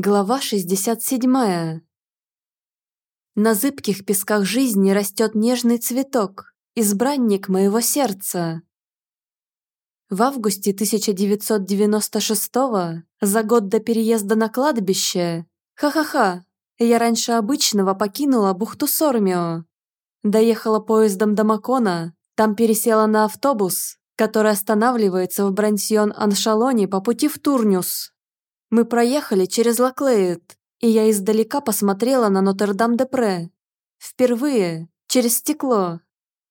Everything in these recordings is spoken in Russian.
Глава 67. На зыбких песках жизни растет нежный цветок, избранник моего сердца. В августе 1996 за год до переезда на кладбище, ха-ха-ха, я раньше обычного покинула бухту Сормио. Доехала поездом до Макона, там пересела на автобус, который останавливается в Брансьон-Аншалоне по пути в Турнюс. Мы проехали через Лаклеет, и я издалека посмотрела на Нотр-Дам-де-Пре. Впервые, через стекло.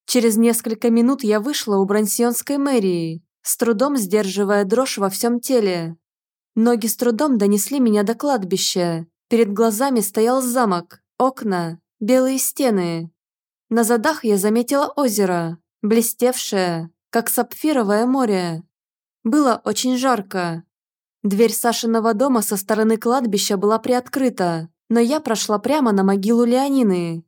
Через несколько минут я вышла у Брансионской мэрии, с трудом сдерживая дрожь во всем теле. Ноги с трудом донесли меня до кладбища. Перед глазами стоял замок, окна, белые стены. На задах я заметила озеро, блестевшее, как сапфировое море. Было очень жарко, Дверь Сашиного дома со стороны кладбища была приоткрыта, но я прошла прямо на могилу Леонины.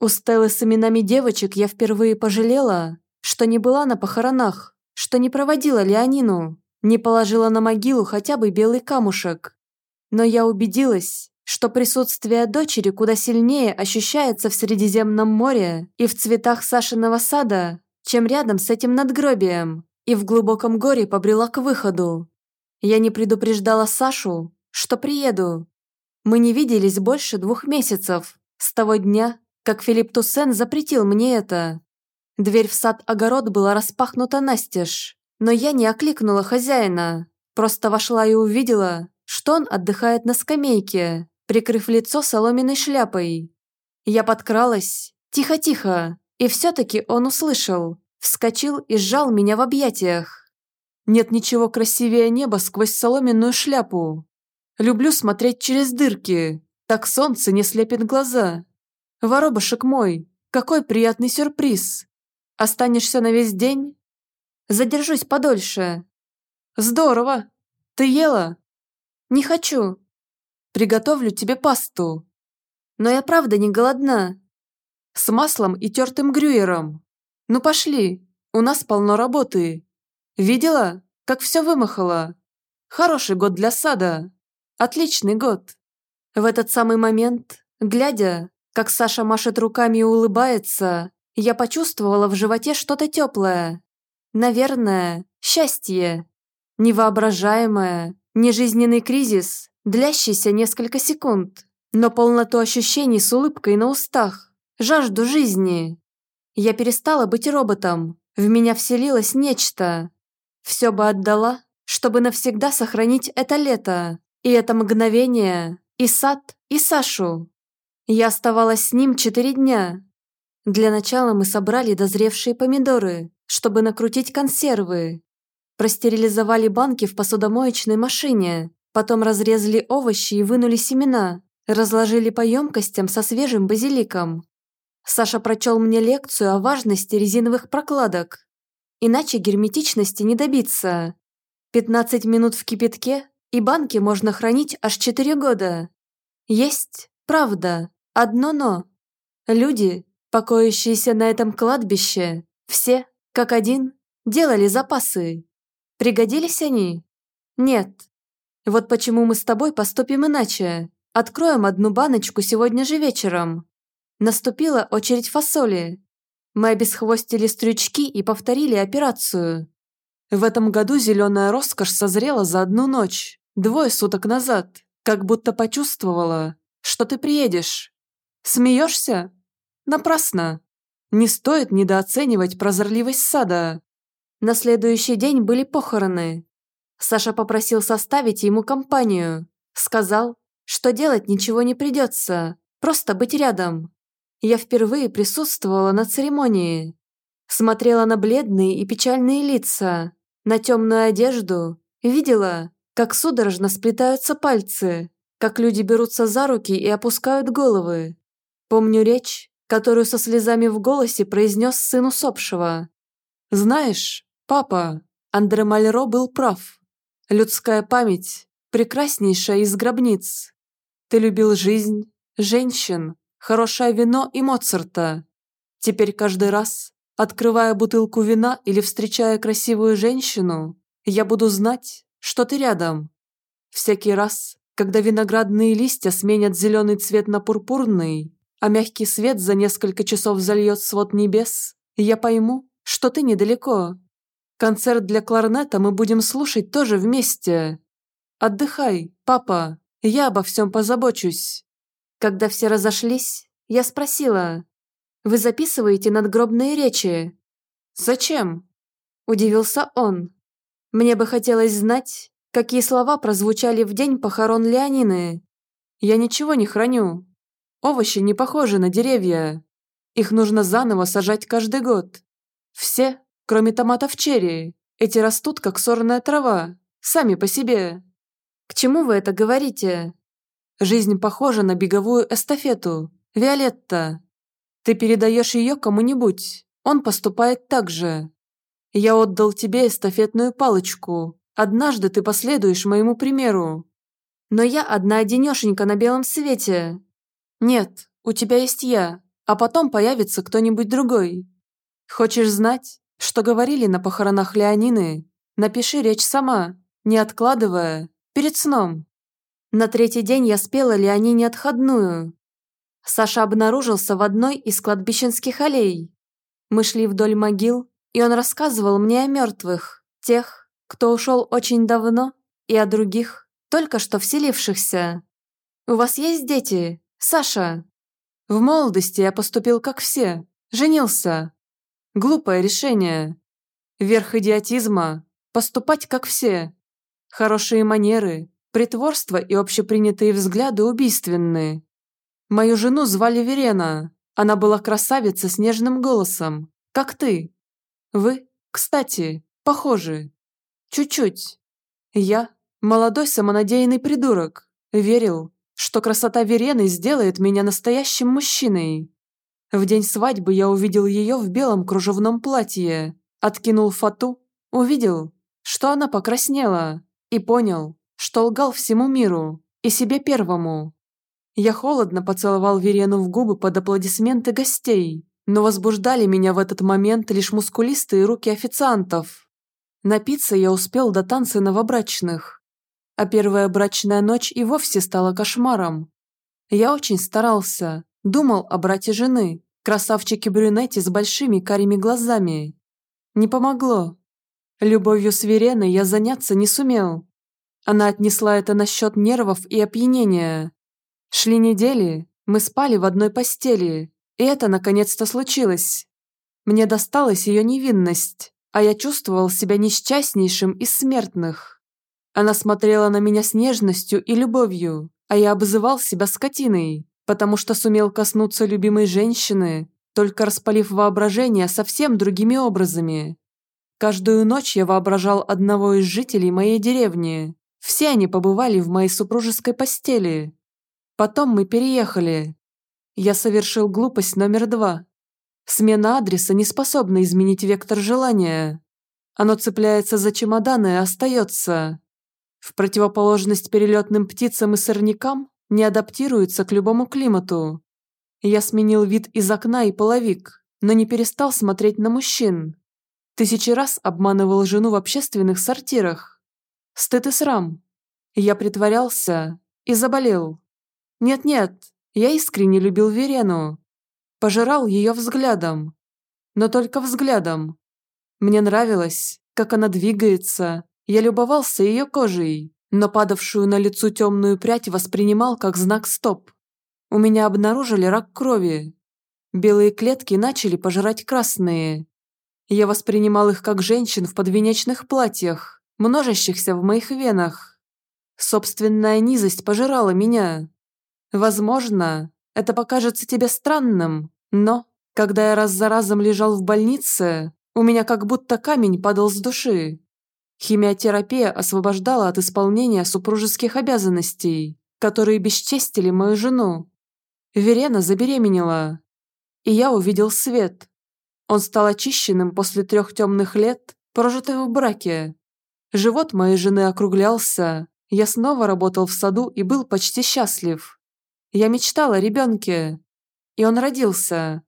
У Стеллы с именами девочек я впервые пожалела, что не была на похоронах, что не проводила Леонину, не положила на могилу хотя бы белый камушек. Но я убедилась, что присутствие дочери куда сильнее ощущается в Средиземном море и в цветах Сашиного сада, чем рядом с этим надгробием, и в глубоком горе побрела к выходу, я не предупреждала Сашу, что приеду. Мы не виделись больше двух месяцев, с того дня, как Филипп Туссен запретил мне это. Дверь в сад-огород была распахнута настежь, но я не окликнула хозяина, просто вошла и увидела, что он отдыхает на скамейке, прикрыв лицо соломенной шляпой. Я подкралась, тихо-тихо, и все-таки он услышал, вскочил и сжал меня в объятиях. Нет ничего красивее неба сквозь соломенную шляпу. Люблю смотреть через дырки, так солнце не слепит глаза. Воробушек мой, какой приятный сюрприз. Останешься на весь день? Задержусь подольше. Здорово. Ты ела? Не хочу. Приготовлю тебе пасту. Но я правда не голодна. С маслом и тертым грюером. Ну пошли, у нас полно работы. Видела, как все вымахало? Хороший год для сада. Отличный год. В этот самый момент, глядя, как Саша машет руками и улыбается, я почувствовала в животе что-то теплое. Наверное, счастье. Невоображаемое, нежизненный кризис, длящийся несколько секунд, но полноту ощущений с улыбкой на устах, жажду жизни. Я перестала быть роботом, в меня вселилось нечто, все бы отдала, чтобы навсегда сохранить это лето, и это мгновение, и сад, и Сашу. Я оставалась с ним четыре дня. Для начала мы собрали дозревшие помидоры, чтобы накрутить консервы. Простерилизовали банки в посудомоечной машине, потом разрезали овощи и вынули семена, разложили по емкостям со свежим базиликом. Саша прочел мне лекцию о важности резиновых прокладок, Иначе герметичности не добиться. 15 минут в кипятке, и банки можно хранить аж 4 года. Есть, правда, одно «но». Люди, покоящиеся на этом кладбище, все, как один, делали запасы. Пригодились они? Нет. Вот почему мы с тобой поступим иначе. Откроем одну баночку сегодня же вечером. Наступила очередь фасоли. Мы обесхвостили стрючки и повторили операцию. В этом году зеленая роскошь созрела за одну ночь, двое суток назад, как будто почувствовала, что ты приедешь. Смеешься? Напрасно. Не стоит недооценивать прозорливость сада. На следующий день были похороны. Саша попросил составить ему компанию. Сказал, что делать ничего не придется, просто быть рядом я впервые присутствовала на церемонии. Смотрела на бледные и печальные лица, на темную одежду, видела, как судорожно сплетаются пальцы, как люди берутся за руки и опускают головы. Помню речь, которую со слезами в голосе произнес сын усопшего. «Знаешь, папа, Андре Мальро был прав. Людская память – прекраснейшая из гробниц. Ты любил жизнь, женщин, хорошее вино и Моцарта. Теперь каждый раз, открывая бутылку вина или встречая красивую женщину, я буду знать, что ты рядом. Всякий раз, когда виноградные листья сменят зеленый цвет на пурпурный, а мягкий свет за несколько часов зальет свод небес, я пойму, что ты недалеко. Концерт для кларнета мы будем слушать тоже вместе. Отдыхай, папа, я обо всем позабочусь». Когда все разошлись, я спросила, «Вы записываете надгробные речи?» «Зачем?» – удивился он. «Мне бы хотелось знать, какие слова прозвучали в день похорон Леонины. Я ничего не храню. Овощи не похожи на деревья. Их нужно заново сажать каждый год. Все, кроме томатов черри, эти растут как сорная трава, сами по себе. К чему вы это говорите? Жизнь похожа на беговую эстафету. Виолетта. Ты передаешь ее кому-нибудь, он поступает так же. Я отдал тебе эстафетную палочку. Однажды ты последуешь моему примеру. Но я одна-одинешенька на белом свете. Нет, у тебя есть я, а потом появится кто-нибудь другой. Хочешь знать, что говорили на похоронах Леонины? Напиши речь сама, не откладывая, перед сном. На третий день я спела Леонине отходную. Саша обнаружился в одной из кладбищенских аллей. Мы шли вдоль могил, и он рассказывал мне о мертвых, тех, кто ушел очень давно, и о других, только что вселившихся. «У вас есть дети, Саша?» В молодости я поступил как все, женился. Глупое решение. Верх идиотизма – поступать как все. Хорошие манеры, притворство и общепринятые взгляды убийственны. Мою жену звали Верена. Она была красавица с нежным голосом, как ты. Вы, кстати, похожи. Чуть-чуть. Я, молодой самонадеянный придурок, верил, что красота Верены сделает меня настоящим мужчиной. В день свадьбы я увидел ее в белом кружевном платье, откинул фату, увидел, что она покраснела, и понял, что лгал всему миру и себе первому. Я холодно поцеловал Верену в губы под аплодисменты гостей, но возбуждали меня в этот момент лишь мускулистые руки официантов. Напиться я успел до танца новобрачных, а первая брачная ночь и вовсе стала кошмаром. Я очень старался, думал о брате жены, красавчике-брюнете с большими карими глазами. Не помогло. Любовью с Вереной я заняться не сумел. Она отнесла это на счет нервов и опьянения. Шли недели, мы спали в одной постели, и это наконец-то случилось. Мне досталась ее невинность, а я чувствовал себя несчастнейшим из смертных. Она смотрела на меня с нежностью и любовью, а я обзывал себя скотиной, потому что сумел коснуться любимой женщины, только распалив воображение совсем другими образами. Каждую ночь я воображал одного из жителей моей деревни. Все они побывали в моей супружеской постели. Потом мы переехали. Я совершил глупость номер два. Смена адреса не способна изменить вектор желания. Оно цепляется за чемоданы и остается. В противоположность перелетным птицам и сорнякам не адаптируется к любому климату. Я сменил вид из окна и половик, но не перестал смотреть на мужчин. Тысячи раз обманывал жену в общественных сортирах. Стыд и срам. Я притворялся и заболел. Нет-нет, я искренне любил Верену. Пожирал ее взглядом. Но только взглядом. Мне нравилось, как она двигается, я любовался ее кожей, но падавшую на лицо темную прядь воспринимал как знак «стоп». У меня обнаружили рак крови. Белые клетки начали пожирать красные. Я воспринимал их как женщин в подвенечных платьях, множащихся в моих венах. Собственная низость пожирала меня. Возможно, это покажется тебе странным, но, когда я раз за разом лежал в больнице, у меня как будто камень падал с души. Химиотерапия освобождала от исполнения супружеских обязанностей, которые бесчестили мою жену. Верена забеременела. И я увидел свет. Он стал очищенным после трех темных лет, прожитых в браке. Живот моей жены округлялся. Я снова работал в саду и был почти счастлив. Я мечтал о ребенке. И он родился.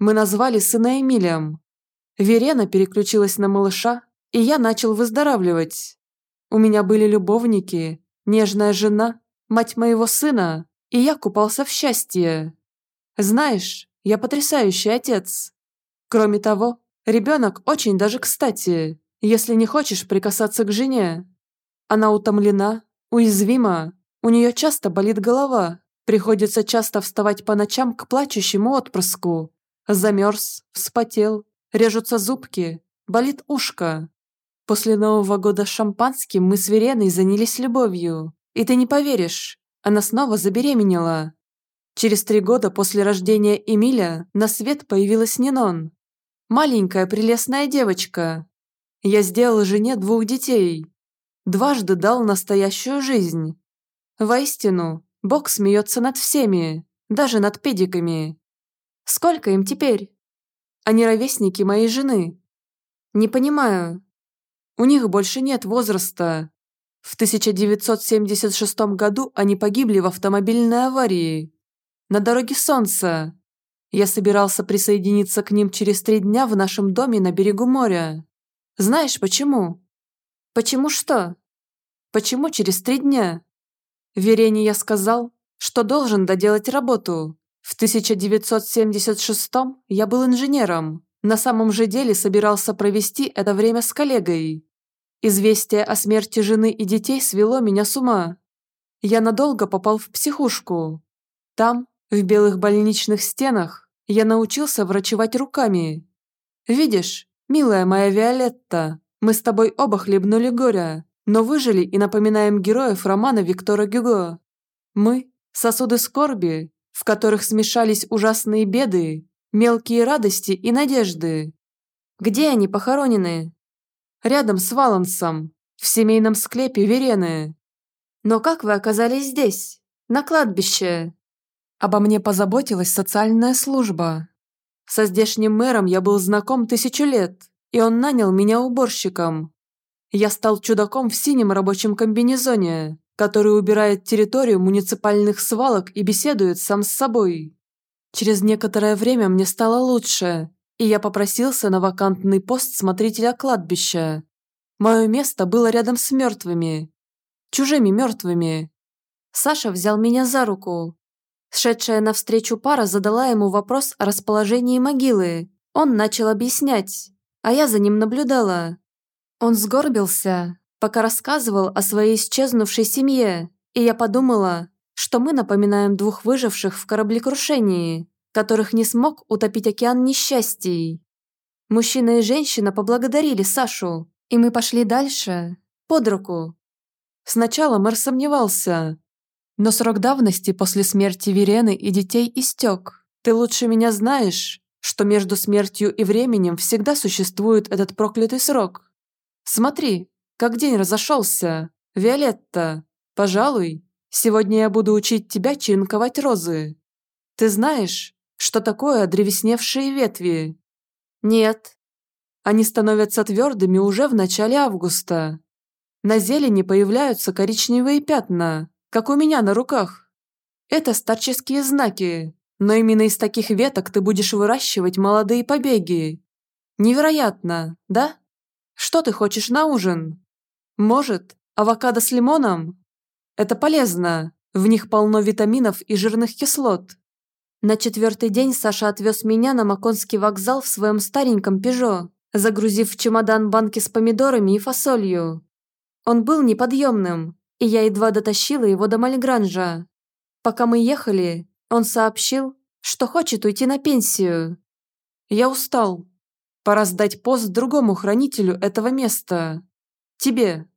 Мы назвали сына Эмилием. Верена переключилась на малыша, и я начал выздоравливать. У меня были любовники, нежная жена, мать моего сына, и я купался в счастье. Знаешь, я потрясающий отец. Кроме того, ребенок очень даже кстати, если не хочешь прикасаться к жене. Она утомлена, уязвима, у нее часто болит голова, приходится часто вставать по ночам к плачущему отпрыску. Замерз, вспотел, режутся зубки, болит ушко. После Нового года с шампанским мы с Вереной занялись любовью. И ты не поверишь, она снова забеременела. Через три года после рождения Эмиля на свет появилась Нинон. Маленькая прелестная девочка. Я сделал жене двух детей. Дважды дал настоящую жизнь. Воистину, Бог смеется над всеми, даже над педиками. Сколько им теперь? Они ровесники моей жены. Не понимаю. У них больше нет возраста. В 1976 году они погибли в автомобильной аварии. На дороге Солнца. Я собирался присоединиться к ним через три дня в нашем доме на берегу моря. Знаешь почему? Почему что? Почему через три дня? Верене я сказал, что должен доделать работу. В 1976 я был инженером. На самом же деле собирался провести это время с коллегой. Известие о смерти жены и детей свело меня с ума. Я надолго попал в психушку. Там, в белых больничных стенах, я научился врачевать руками. Видишь, милая моя Виолетта, мы с тобой оба хлебнули горя, но выжили и напоминаем героев романа Виктора Гюго. Мы – сосуды скорби, в которых смешались ужасные беды, мелкие радости и надежды. Где они похоронены? рядом с Валансом, в семейном склепе Верены. Но как вы оказались здесь, на кладбище? Обо мне позаботилась социальная служба. Со здешним мэром я был знаком тысячу лет, и он нанял меня уборщиком. Я стал чудаком в синем рабочем комбинезоне, который убирает территорию муниципальных свалок и беседует сам с собой. Через некоторое время мне стало лучше, и я попросился на вакантный пост смотрителя кладбища. Мое место было рядом с мертвыми. Чужими мертвыми. Саша взял меня за руку. Шедшая навстречу пара задала ему вопрос о расположении могилы. Он начал объяснять, а я за ним наблюдала. Он сгорбился, пока рассказывал о своей исчезнувшей семье, и я подумала, что мы напоминаем двух выживших в кораблекрушении которых не смог утопить океан несчастий. Мужчина и женщина поблагодарили Сашу, и мы пошли дальше, под руку. Сначала мэр сомневался, но срок давности после смерти Верены и детей истек. Ты лучше меня знаешь, что между смертью и временем всегда существует этот проклятый срок. Смотри, как день разошелся. Виолетта, пожалуй, сегодня я буду учить тебя чинковать розы. Ты знаешь, что такое древесневшие ветви? Нет. Они становятся твердыми уже в начале августа. На зелени появляются коричневые пятна, как у меня на руках. Это старческие знаки, но именно из таких веток ты будешь выращивать молодые побеги. Невероятно, да? Что ты хочешь на ужин? Может, авокадо с лимоном? Это полезно, в них полно витаминов и жирных кислот. На четвертый день Саша отвез меня на Маконский вокзал в своем стареньком «Пежо», загрузив в чемодан банки с помидорами и фасолью. Он был неподъемным, и я едва дотащила его до Мальгранжа. Пока мы ехали, он сообщил, что хочет уйти на пенсию. Я устал. Пора сдать пост другому хранителю этого места. Тебе.